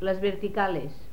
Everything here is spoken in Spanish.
las verticales.